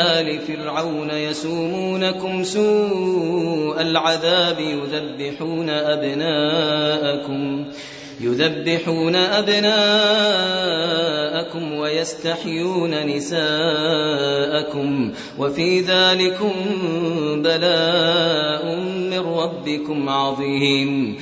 آل فرعون يسومونكم سوء العذاب يذبحون أبناءكم يذبحون أبناءكم ويستحيون نساءكم وفي ذلكم بلاء من ربكم عظيم.